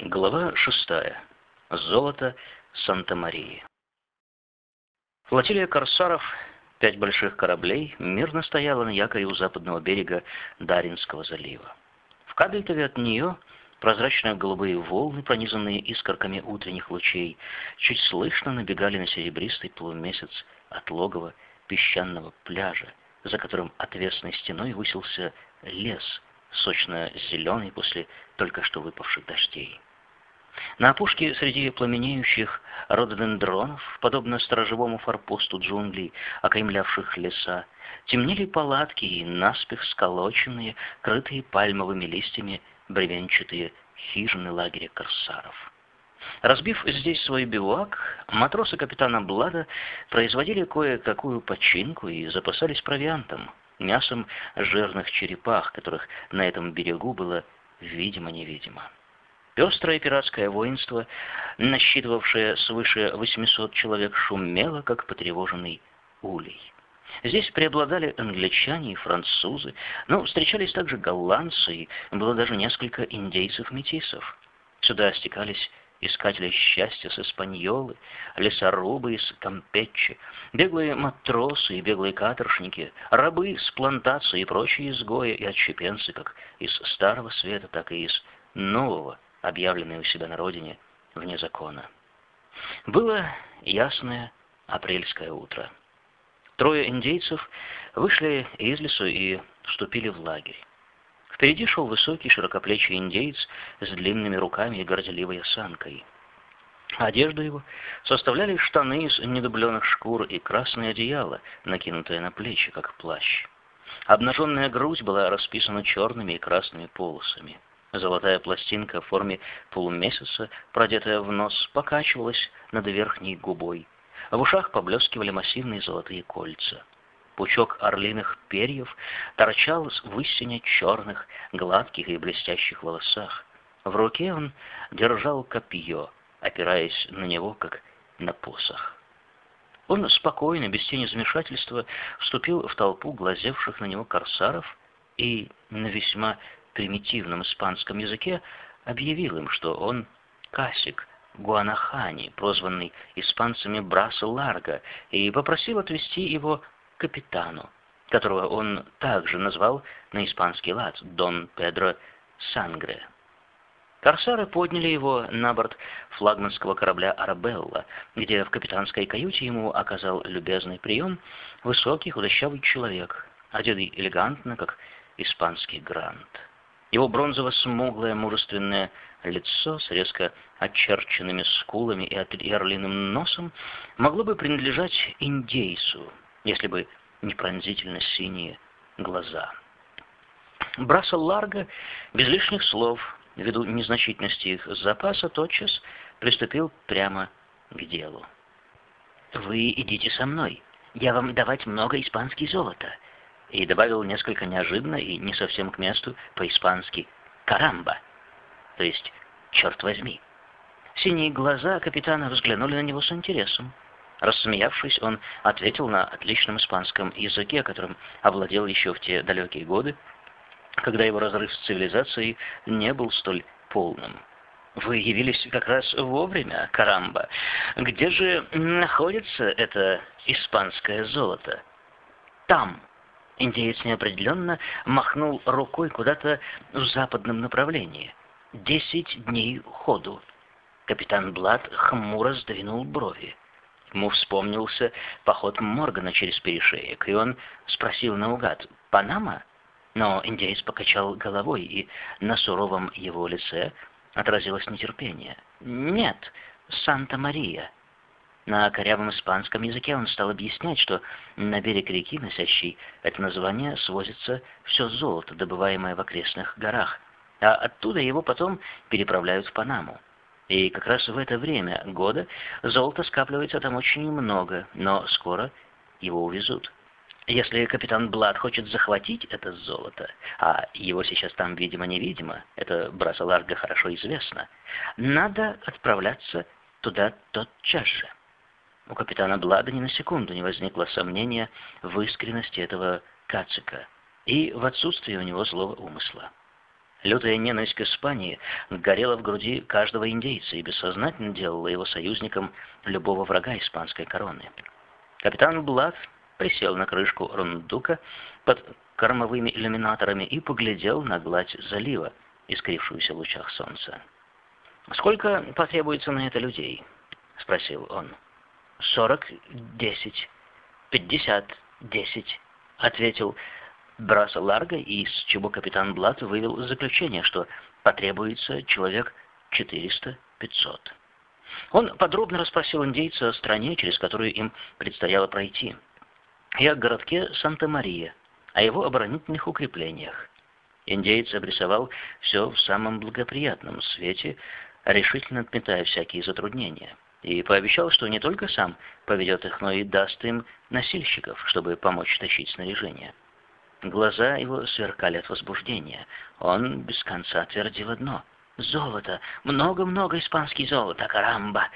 Глава шестая. Золото Санта-Марии. Флотилия корсаров, пять больших кораблей, мирно стояла на якоре у западного берега Даринского залива. В Кадльтове от нее прозрачные голубые волны, пронизанные искорками утренних лучей, чуть слышно набегали на серебристый полумесяц от логова песчаного пляжа, за которым отвесной стеной высился лес, сочно-зеленый после только что выпавших дождей. На опушке среди пламенеющих рододендронов, подобно сторожевому форпосту джунглей, окаймлявших леса, темнели палатки и наспех сколоченные, крытые пальмовыми листьями, бревенчатые хижины лагеря корсаров. Разбив здесь свой бивуак, матросы капитана Блада производили кое-какую починку и запасались провиантом, мясом жирных черепах, которых на этом берегу было видимо-невидимо. Пестрое пиратское воинство, насчитывавшее свыше 800 человек, шумело, как потревоженный улей. Здесь преобладали англичане и французы, но встречались также голландцы, и было даже несколько индейцев-метисов. Сюда стекались искатели счастья с Испаньолы, лесорубы из Кампеччи, беглые матросы и беглые каторшники, рабы с плантации и прочие изгои и отщепенцы, как из Старого Света, так и из Нового, объявленные у себя на родине вне закона. Было ясное апрельское утро. Трое индейцев вышли из лесу и вступили в лагерь. Впереди шел высокий широкоплечий индейец с длинными руками и горделивой осанкой. Одежду его составляли штаны из недубленных шкур и красное одеяло, накинутое на плечи, как плащ. Обнаженная грудь была расписана черными и красными полосами. Золотая пластинка в форме полумесяца, продетая в нос, покачивалась над верхней губой. В ушах поблескивали массивные золотые кольца. Пучок орлиных перьев торчал в истине черных, гладких и блестящих волосах. В руке он держал копье, опираясь на него, как на посох. Он спокойно, без тени замешательства, вступил в толпу глазевших на него корсаров и на весьма примитивном испанском языке, объявил им, что он Касик Гуанахани, прозванный испанцами Браса Ларго, и попросил отвезти его капитану, которого он также назвал на испанский лад Дон Педро Сангре. Корсары подняли его на борт флагманского корабля «Арабелла», где в капитанской каюте ему оказал любезный прием высокий худощавый человек, одетый элегантно, как испанский грант. Его бронзово-смуглое мужественное лицо с резко очерченными скулами и орлиным носом могло бы принадлежать индейцу, если бы не пронзительно синие глаза. Браса Ларго без лишних слов, ввиду незначительности их запаса, тотчас приступил прямо к делу. «Вы идите со мной. Я вам давать много испанский золота и добавил несколько неожиданно и не совсем к месту по-испански «карамба», то есть «черт возьми». Синие глаза капитана взглянули на него с интересом. Рассмеявшись, он ответил на отличном испанском языке, которым овладел еще в те далекие годы, когда его разрыв с цивилизацией не был столь полным. «Вы явились как раз вовремя, Карамба. Где же находится это испанское золото?» «Там», Индеец неопределенно махнул рукой куда-то в западном направлении. «Десять дней ходу». Капитан Блад хмуро сдвинул брови. Ему вспомнился поход Моргана через перешеек, и он спросил наугад «Панама?». Но индеец покачал головой, и на суровом его лице отразилось нетерпение. «Нет, Санта-Мария». На корявом испанском языке он стал объяснять, что на берег реки, носящей это название, свозится все золото, добываемое в окрестных горах, а оттуда его потом переправляют в Панаму. И как раз в это время года золото скапливается там очень много, но скоро его увезут. Если капитан Блад хочет захватить это золото, а его сейчас там видимо-невидимо, это Браса Ларго хорошо известно, надо отправляться туда тотчас же. У капитана Блада ни на секунду не возникло сомнения в искренности этого кацика и в отсутствии у него злого умысла. Лютая ненависть к Испании горела в груди каждого индейца и бессознательно делала его союзником любого врага испанской короны. Капитан Блад присел на крышку рундука под кормовыми иллюминаторами и поглядел на гладь залива, искрившуюся в лучах солнца. «Сколько потребуется на это людей?» — спросил он. «Сорок десять. Пятьдесят десять», — ответил Браса Ларго, из чего капитан Блат вывел заключение, что потребуется человек 400-500. Он подробно расспросил индейца о стране, через которую им предстояло пройти, и о городке Санта-Мария, о его оборонительных укреплениях. Индейец обрисовал все в самом благоприятном свете, решительно отметая всякие затруднения, и пообещал, что не только сам поведет их, но и даст им носильщиков, чтобы помочь тащить снаряжение. Глаза его сверкали от возбуждения. Он без конца твердил одно. «Золото! Много-много испанский золото! Карамба!»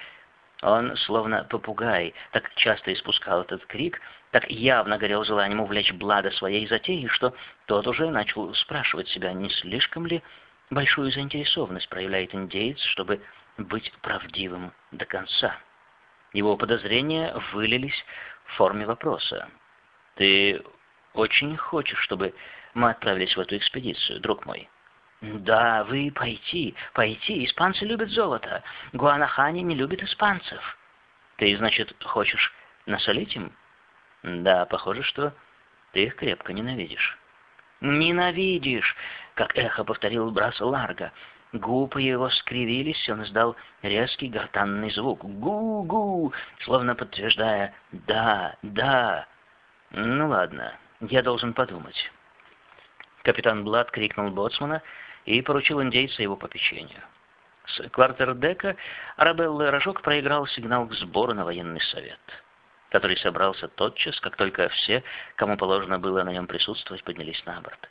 Он, словно попугай, так часто испускал этот крик, так явно горел желанием увлечь Блада своей затеей, что тот уже начал спрашивать себя, не слишком ли большую заинтересованность проявляет индеец, чтобы быть правдивым до конца. Его подозрения вылились в форме вопроса. «Ты очень хочешь, чтобы мы отправились в эту экспедицию, друг мой?» «Да, вы пойти, пойти. Испанцы любят золото. Гуанахани не любит испанцев». «Ты, значит, хочешь насолить им?» «Да, похоже, что ты их крепко ненавидишь». «Ненавидишь!» — как эхо повторил Брас Ларго. Губы его скривились, он издал резкий гортанный звук. «Гу-гу!» словно подтверждая «да, да». «Ну ладно, я должен подумать». Капитан Блад крикнул боцмана и поручил индейца его попечению. С квартердека Арабелла Рожок проиграл сигнал к сбору на военный совет, который собрался тотчас, как только все, кому положено было на нем присутствовать, поднялись на борт.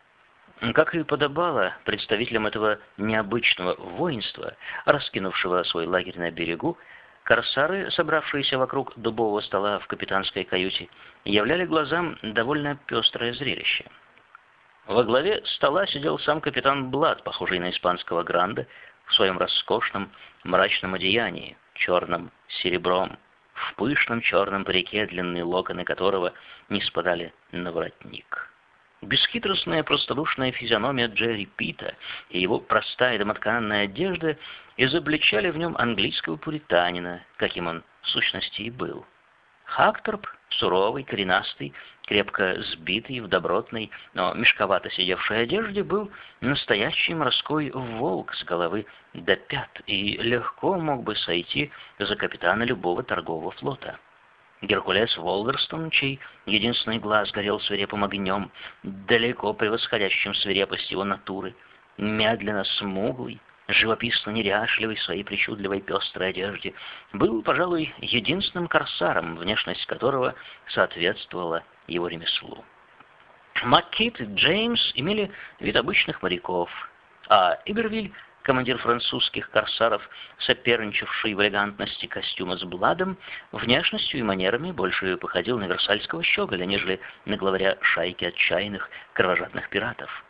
Как и подобало представителям этого необычного воинства, раскинувшего свой лагерь на берегу, корсары, собравшиеся вокруг дубового стола в капитанской каюте, являли глазам довольно пестрое зрелище – во главе стола сидел сам капитан Блад, похожий на испанского гранда, в своем роскошном мрачном одеянии, черном серебром, в пышном черном парике, длинные локоны которого не спадали на воротник. Бесхитростная простодушная физиономия Джерри Питта и его простая домотканная одежда изобличали в нем английского пуританина, каким он в сущности и был. Хакторп, суровый, коренастый, крепко сбитый в добротной, но мешковато сидевшей одежде, был настоящий морской волк с головы до пят и легко мог бы сойти за капитана любого торгового флота. Геркулес Волверстон, чей единственный глаз горел свирепым огнем, далеко превосходящим свирепость его натуры, медленно смуглый, живописно неряшливый в своей причудливой пестрой одежде, был, пожалуй, единственным корсаром, внешность которого соответствовала его ремеслу. Маккит и Джеймс имели вид обычных моряков, а Ибервиль, командир французских корсаров, соперничавший в элегантности костюма с Бладом, внешностью и манерами больше походил на версальского щеголя, нежели на главаря шайки отчаянных кровожадных пиратов.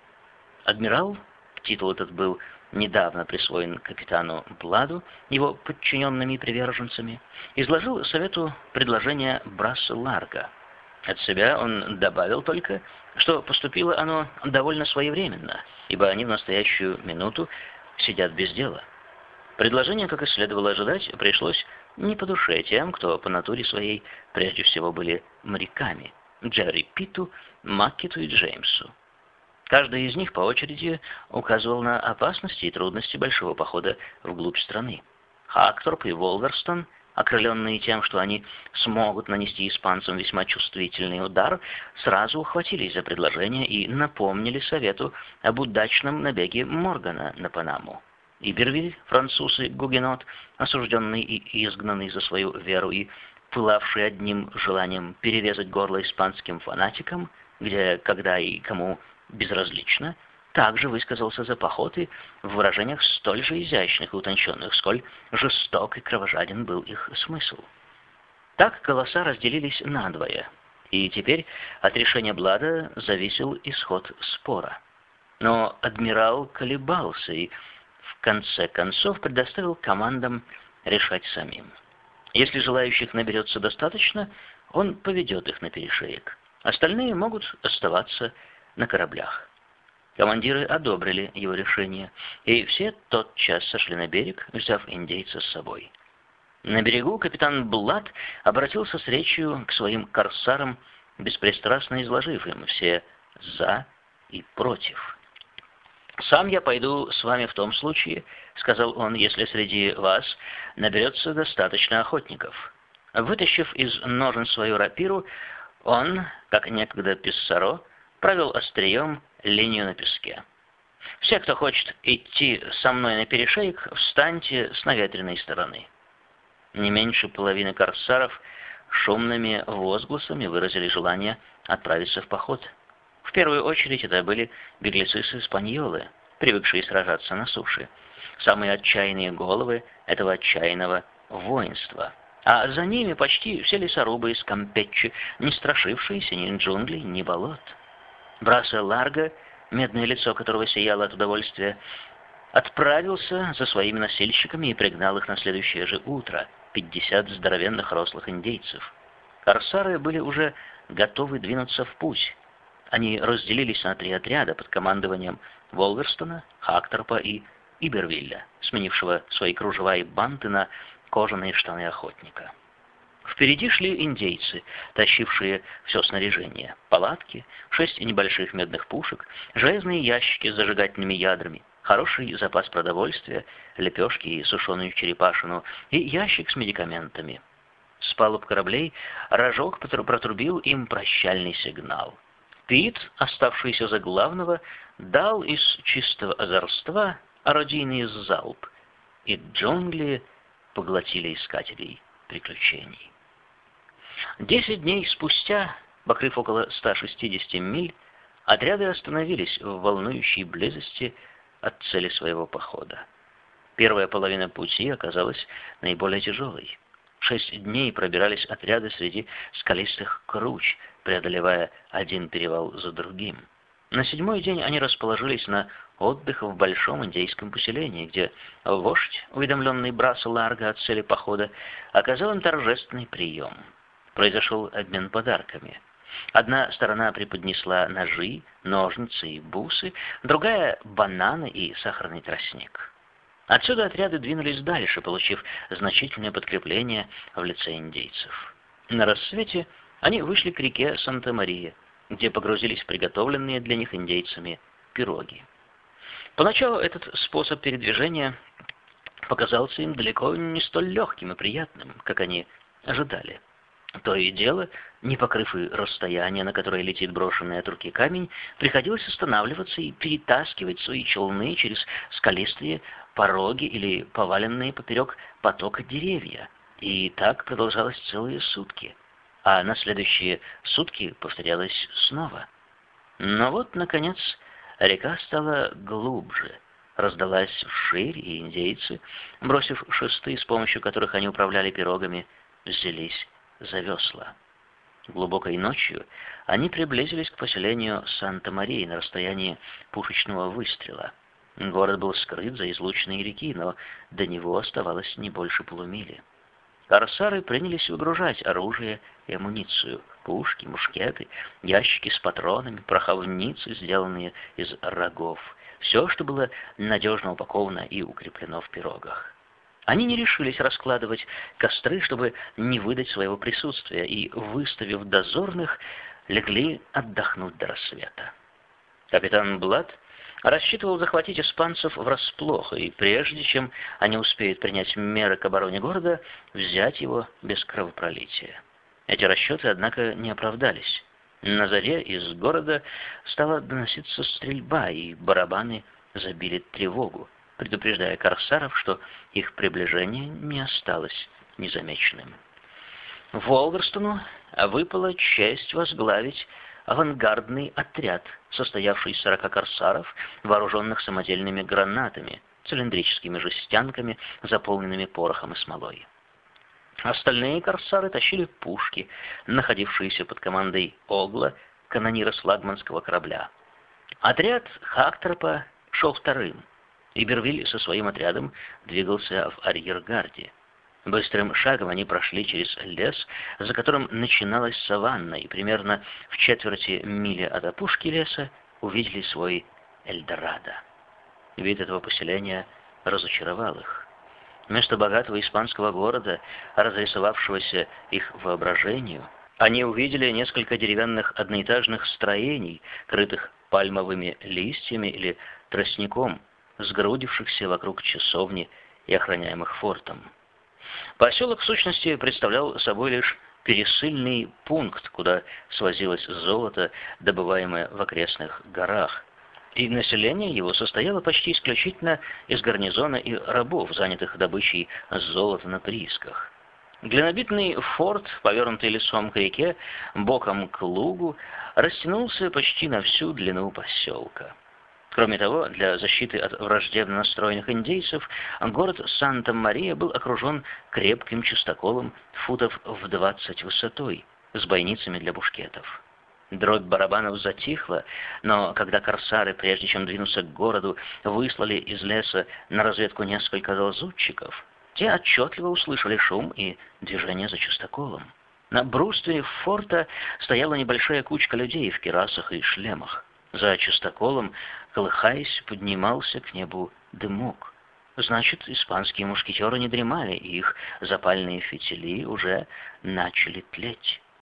Адмирал, титул этот был недавно присвоен капитану Бладу, его подчиненными приверженцами, изложил совету предложение Брасса Ларга. От себя он добавил только, что поступило оно довольно своевременно, ибо они в настоящую минуту сидят без дела. Предложение, как и следовало ожидать, пришлось не по душе тем, кто по натуре своей прежде всего были моряками – Джерри Питу, Маккету и Джеймсу. Каждый из них по очереди указывал на опасности и трудности большого похода вглубь страны. Хакторп и Волверстон, окрыленные тем, что они смогут нанести испанцам весьма чувствительный удар, сразу ухватились за предложение и напомнили Совету об удачном набеге Моргана на Панаму. Ибервиль, француз и гугенот, осужденный и изгнанный за свою веру и пылавший одним желанием перерезать горло испанским фанатикам, где, когда и кому безразлично, также высказался за походы в выражениях столь же изящных и утонченных, сколь жесток и кровожаден был их смысл. Так голоса разделились надвое, и теперь от решения Блада зависел исход спора. Но адмирал колебался и в конце концов предоставил командам решать самим. Если желающих наберется достаточно, он поведет их на перешеек. Остальные могут оставаться на кораблях. Командиры одобрили его решение, и все тотчас сошли на берег, взяв индейца с собой. На берегу капитан Блад обратился с речью к своим корсарам, беспристрастно изложив им все «за» и «против». «Сам я пойду с вами в том случае», — сказал он, — «если среди вас наберется достаточно охотников». Вытащив из ножен свою рапиру, он, как некогда Писсаро, провел острием линию на песке. «Все, кто хочет идти со мной на перешейк, встаньте с наветренной стороны». Не меньше половины корсаров шумными возгласами выразили желание отправиться в поход. В первую очередь это были беглецы с Испаньолы, привыкшие сражаться на суше. Самые отчаянные головы этого отчаянного воинства. А за ними почти все лесорубы из Кампетчи, не страшившиеся ни джунглей, ни болот. Браса Ларго, медное лицо которого сияло от удовольствия, отправился за своими носильщиками и пригнал их на следующее же утро, пятьдесят здоровенных рослых индейцев. Корсары были уже готовы двинуться в путь. Они разделились на три отряда под командованием Волверстона, Хакторпа и Ибервилля, сменившего свои кружева и банты на кожаные штаны охотника. Впереди шли индейцы, тащившие все снаряжение. Палатки, шесть небольших медных пушек, железные ящики с зажигательными ядрами, хороший запас продовольствия, лепешки и сушеную черепашину, и ящик с медикаментами. С палуб кораблей рожок протрубил им прощальный сигнал. Пит, оставшийся за главного, дал из чистого озорства орудийный залп, и джунгли поглотили искателей приключений. Десять дней спустя, покрыв около 160 миль, отряды остановились в волнующей близости от цели своего похода. Первая половина пути оказалась наиболее тяжелой. Шесть дней пробирались отряды среди скалистых круч, преодолевая один перевал за другим. На седьмой день они расположились на отдых в большом индейском поселении, где вождь, уведомленный Браса Ларго от цели похода, оказал им торжественный прием — произошел обмен подарками. Одна сторона преподнесла ножи, ножницы и бусы, другая — бананы и сахарный тростник. Отсюда отряды двинулись дальше, получив значительное подкрепление в лице индейцев. На рассвете они вышли к реке Санта-Мария, где погрузились приготовленные для них индейцами пироги. Поначалу этот способ передвижения показался им далеко не столь легким и приятным, как они ожидали. То и дело, не покрыв и расстояние, на которое летит брошенный от руки камень, приходилось останавливаться и перетаскивать свои челны через скалистые пороги или поваленные поперек потока деревья. И так продолжалось целые сутки. А на следующие сутки повторялось снова. Но вот, наконец, река стала глубже, раздалась вширь, и индейцы, бросив шесты, с помощью которых они управляли пирогами, взялись за весла. Глубокой ночью они приблизились к поселению Санта-Марии на расстоянии пушечного выстрела. Город был скрыт за излученной реки, но до него оставалось не больше полумили. Корсары принялись выгружать оружие и амуницию, пушки, мушкеты, ящики с патронами, пороховницы, сделанные из рогов. Все, что было надежно упаковано и укреплено в пирогах. Они не решились раскладывать костры, чтобы не выдать своего присутствия, и, выставив дозорных, легли отдохнуть до рассвета. Капитан Блад рассчитывал захватить испанцев врасплох, и прежде чем они успеют принять меры к обороне города, взять его без кровопролития. Эти расчеты, однако, не оправдались. На заре из города стала доноситься стрельба, и барабаны забили тревогу предупреждая корсаров, что их приближение не осталось незамеченным. Волверстону выпала честь возглавить авангардный отряд, состоявший из 40 корсаров, вооруженных самодельными гранатами, цилиндрическими жестянками, заполненными порохом и смолой. Остальные корсары тащили пушки, находившиеся под командой Огла, канонира с лагманского корабля. Отряд Хактропа шел вторым. Ибервиль со своим отрядом двигался в арьергарде. Быстрым шагом они прошли через лес, за которым начиналась саванна, и примерно в четверти мили от опушки леса увидели свой Эльдорадо. Вид этого поселения разочаровал их. Вместо богатого испанского города, разрисовавшегося их воображению, они увидели несколько деревянных одноэтажных строений, крытых пальмовыми листьями или тростником, сгрудившихся вокруг часовни и охраняемых фортом. Поселок, в сущности, представлял собой лишь пересыльный пункт, куда свозилось золото, добываемое в окрестных горах. И население его состояло почти исключительно из гарнизона и рабов, занятых добычей золота на приисках. Глинобитный форт, повернутый лесом к реке, боком к лугу, растянулся почти на всю длину поселка. Кроме того, для защиты от враждебно настроенных индейцев, город Санта-Мария был окружен крепким чистоколом футов в 20 высотой, с бойницами для бушкетов. Дробь барабанов затихла, но когда корсары, прежде чем двинуться к городу, выслали из леса на разведку несколько лазутчиков, те отчетливо услышали шум и движение за чистоколом. На бруствере форта стояла небольшая кучка людей в керасах и шлемах. За чистоколом, колыхаясь, поднимался к небу дымок. Значит, испанские мушкетеры не дремали, и их запальные фитили уже начали тлеть.